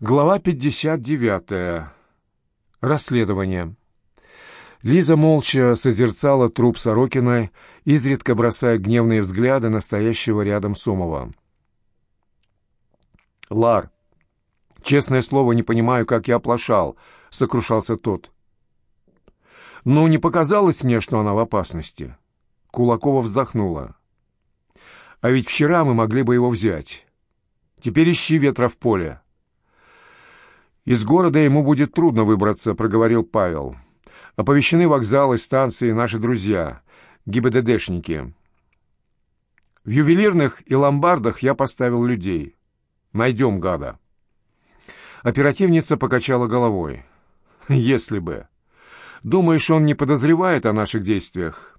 Глава 59. Расследование. Лиза молча созерцала труп Сорокиной, изредка бросая гневные взгляды на стоящего рядом Сомова. «Лар, честное слово, не понимаю, как я оплошал», — сокрушался тот. «Ну, не показалось мне, что она в опасности». Кулакова вздохнула. «А ведь вчера мы могли бы его взять. Теперь ищи ветра в поле». «Из города ему будет трудно выбраться», — проговорил Павел. «Оповещены вокзалы, станции, наши друзья, ГИБДДшники. В ювелирных и ломбардах я поставил людей. Найдем гада». Оперативница покачала головой. «Если бы. Думаешь, он не подозревает о наших действиях?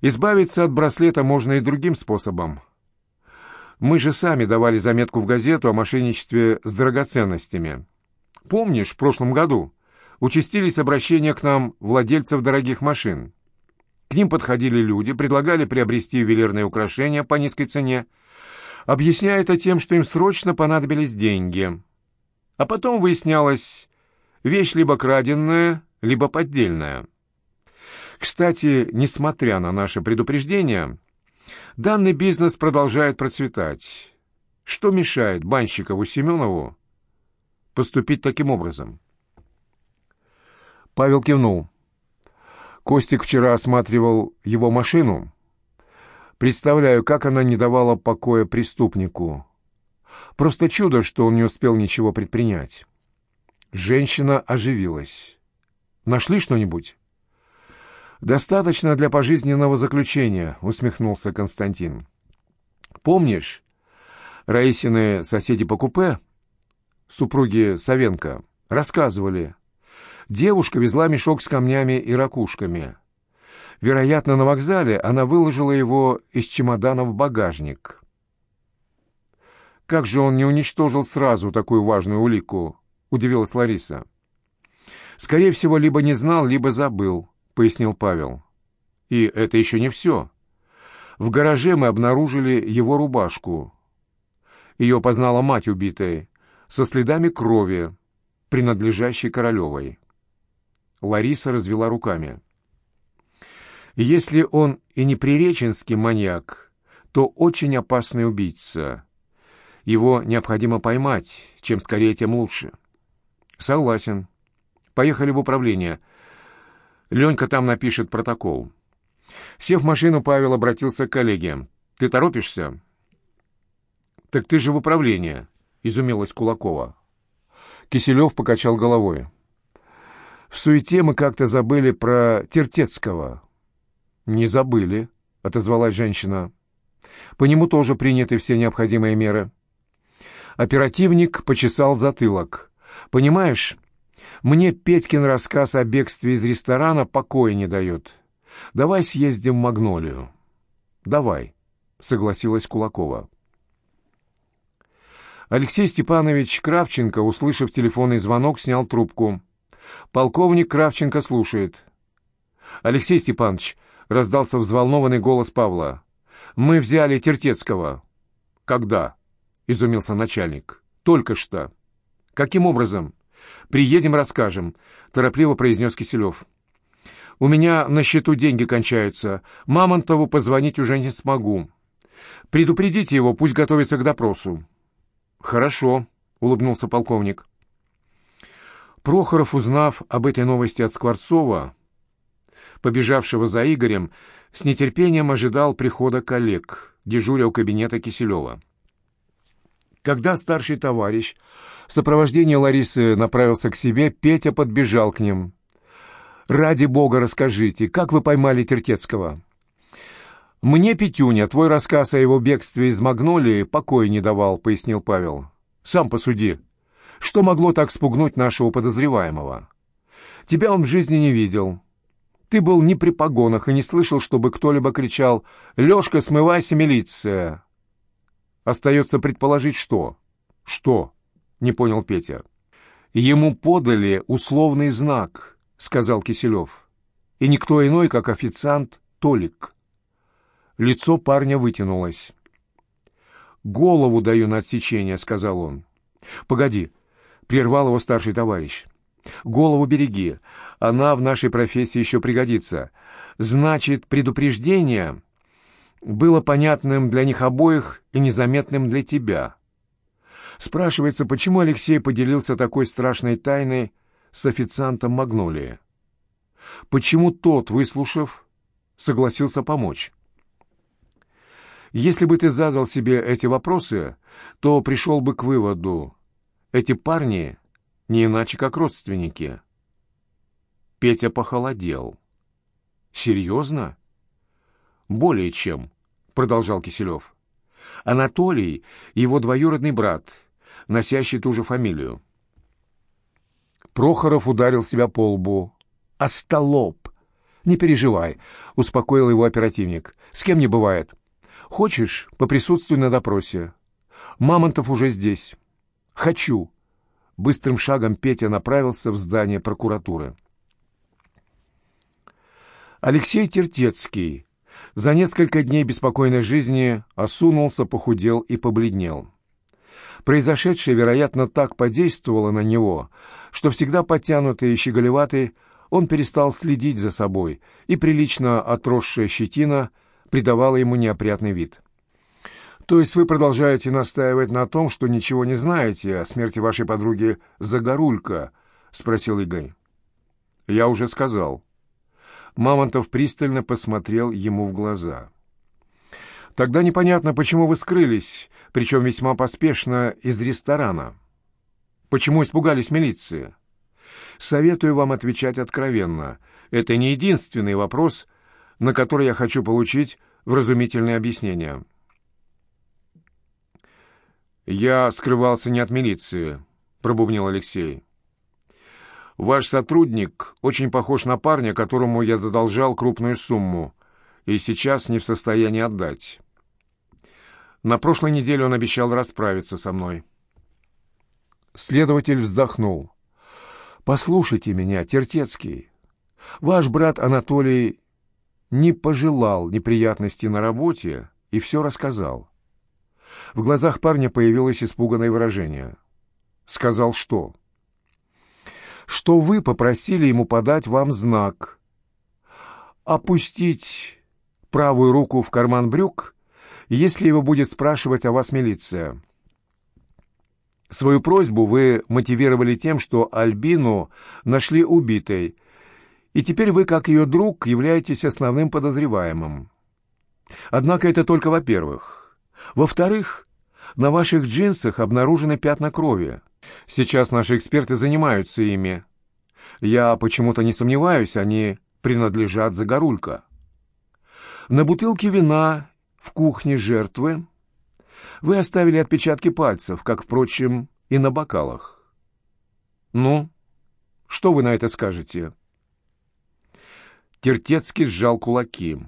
Избавиться от браслета можно и другим способом». Мы же сами давали заметку в газету о мошенничестве с драгоценностями. Помнишь, в прошлом году участились обращения к нам владельцев дорогих машин. К ним подходили люди, предлагали приобрести ювелирные украшения по низкой цене, объясняя это тем, что им срочно понадобились деньги. А потом выяснялось, вещь либо краденная, либо поддельная. Кстати, несмотря на наше предупреждение, данный бизнес продолжает процветать. Что мешает Банщикову Семенову поступить таким образом. Павел кивнул. Костик вчера осматривал его машину. Представляю, как она не давала покоя преступнику. Просто чудо, что он не успел ничего предпринять. Женщина оживилась. «Нашли что-нибудь?» «Достаточно для пожизненного заключения», — усмехнулся Константин. «Помнишь, Раисины соседи по купе супруги Савенко, рассказывали. Девушка везла мешок с камнями и ракушками. Вероятно, на вокзале она выложила его из чемодана в багажник. «Как же он не уничтожил сразу такую важную улику?» — удивилась Лариса. «Скорее всего, либо не знал, либо забыл», — пояснил Павел. «И это еще не все. В гараже мы обнаружили его рубашку. Ее познала мать убитой, со следами крови, принадлежащей Королевой. Лариса развела руками. Если он и не приреченский маньяк, то очень опасный убийца. Его необходимо поймать, чем скорее, тем лучше. Согласен. Поехали в управление. Ленька там напишет протокол. Сев в машину, Павел обратился к коллеге. «Ты торопишься?» «Так ты же в управление. — изумилась Кулакова. Киселев покачал головой. «В суете мы как-то забыли про Тертецкого». «Не забыли», — отозвалась женщина. «По нему тоже приняты все необходимые меры». Оперативник почесал затылок. «Понимаешь, мне Петькин рассказ о бегстве из ресторана покоя не дает. Давай съездим в Магнолию». «Давай», — согласилась Кулакова. Алексей Степанович Кравченко, услышав телефонный звонок, снял трубку. «Полковник Кравченко слушает». «Алексей Степанович», — раздался взволнованный голос Павла, — «мы взяли Тертецкого». «Когда?» — изумился начальник. «Только что». «Каким образом?» «Приедем, расскажем», — торопливо произнес Киселев. «У меня на счету деньги кончаются. Мамонтову позвонить уже не смогу. Предупредите его, пусть готовится к допросу». «Хорошо», — улыбнулся полковник. Прохоров, узнав об этой новости от Скворцова, побежавшего за Игорем, с нетерпением ожидал прихода коллег, дежуря у кабинета Киселева. Когда старший товарищ в сопровождении Ларисы направился к себе, Петя подбежал к ним. «Ради бога расскажите, как вы поймали Тертецкого?» «Мне, Петюня, твой рассказ о его бегстве из Магнолии покоя не давал», — пояснил Павел. «Сам посуди. Что могло так спугнуть нашего подозреваемого? Тебя он в жизни не видел. Ты был не при погонах и не слышал, чтобы кто-либо кричал «Лешка, смывайся, милиция!» Остается предположить, что. «Что?» — не понял Петя. «Ему подали условный знак», — сказал Киселев. «И никто иной, как официант Толик». Лицо парня вытянулось. «Голову даю на отсечение», — сказал он. «Погоди, — прервал его старший товарищ. «Голову береги. Она в нашей профессии еще пригодится. Значит, предупреждение было понятным для них обоих и незаметным для тебя». Спрашивается, почему Алексей поделился такой страшной тайной с официантом Магнолии? Почему тот, выслушав, согласился помочь? Если бы ты задал себе эти вопросы, то пришел бы к выводу, эти парни не иначе как родственники. Петя похолодел. «Серьезно?» «Более чем», — продолжал Киселев. «Анатолий — его двоюродный брат, носящий ту же фамилию». Прохоров ударил себя по лбу. «Остолоп!» «Не переживай», — успокоил его оперативник. «С кем не бывает. Хочешь, поприсутствуй на допросе. Мамонтов уже здесь». «Хочу». Быстрым шагом Петя направился в здание прокуратуры. Алексей Тертецкий за несколько дней беспокойной жизни осунулся, похудел и побледнел. Произошедшее, вероятно, так подействовало на него, что всегда подтянутый и щеголеватый, он перестал следить за собой, и прилично отросшая щетина придавала ему неопрятный вид. «То есть вы продолжаете настаивать на том, что ничего не знаете о смерти вашей подруги Загорулька?» — спросил Игорь. «Я уже сказал». Мамонтов пристально посмотрел ему в глаза. «Тогда непонятно, почему вы скрылись, причем весьма поспешно, из ресторана. Почему испугались милиции? Советую вам отвечать откровенно. Это не единственный вопрос, на который я хочу получить вразумительное объяснение». «Я скрывался не от милиции», — пробубнил Алексей. Ваш сотрудник очень похож на парня, которому я задолжал крупную сумму, и сейчас не в состоянии отдать. На прошлой неделе он обещал расправиться со мной. Следователь вздохнул. «Послушайте меня, Тертецкий. Ваш брат Анатолий не пожелал неприятностей на работе и все рассказал. В глазах парня появилось испуганное выражение. Сказал что? что вы попросили ему подать вам знак. Опустить правую руку в карман брюк, если его будет спрашивать о вас милиция. Свою просьбу вы мотивировали тем, что Альбину нашли убитой, и теперь вы, как ее друг, являетесь основным подозреваемым. Однако это только во-первых. Во-вторых, на ваших джинсах обнаружены пятна крови. Сейчас наши эксперты занимаются ими. Я почему-то не сомневаюсь, они принадлежат Загорулько. На бутылке вина в кухне жертвы вы оставили отпечатки пальцев, как, впрочем, и на бокалах. Ну, что вы на это скажете?» Тертецкий сжал кулаки.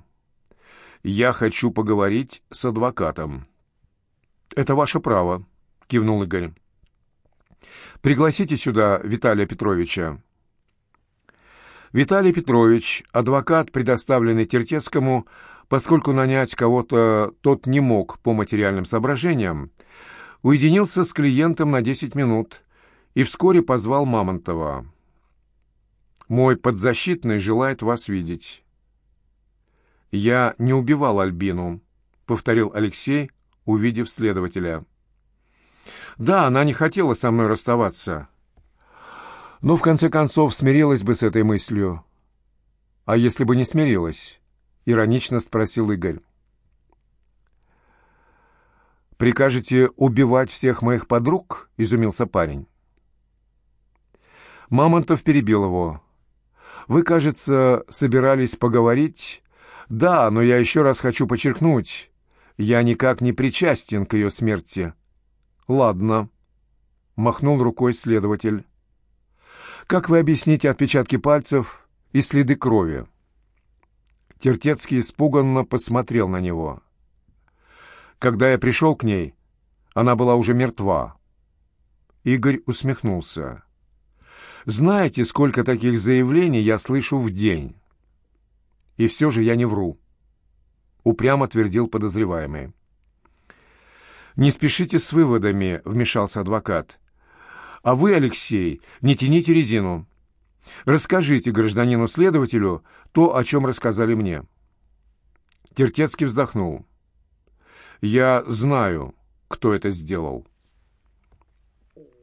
«Я хочу поговорить с адвокатом». «Это ваше право», — кивнул Игорь. «Пригласите сюда Виталия Петровича». Виталий Петрович, адвокат, предоставленный Тертецкому, поскольку нанять кого-то тот не мог по материальным соображениям, уединился с клиентом на 10 минут и вскоре позвал Мамонтова. «Мой подзащитный желает вас видеть». «Я не убивал Альбину», — повторил Алексей, увидев следователя. «Да, она не хотела со мной расставаться. Но в конце концов смирилась бы с этой мыслью. «А если бы не смирилась?» — иронично спросил Игорь. «Прикажете убивать всех моих подруг?» — изумился парень. Мамонтов перебил его. «Вы, кажется, собирались поговорить?» «Да, но я еще раз хочу подчеркнуть. Я никак не причастен к ее смерти». «Ладно», — махнул рукой следователь. «Как вы объясните отпечатки пальцев и следы крови?» Тертецкий испуганно посмотрел на него. «Когда я пришел к ней, она была уже мертва». Игорь усмехнулся. «Знаете, сколько таких заявлений я слышу в день?» «И все же я не вру» упрямо твердил подозреваемый. «Не спешите с выводами», — вмешался адвокат. А вы, Алексей, не тяните резину. Расскажите гражданину-следователю то, о чем рассказали мне». Тертецкий вздохнул. «Я знаю, кто это сделал».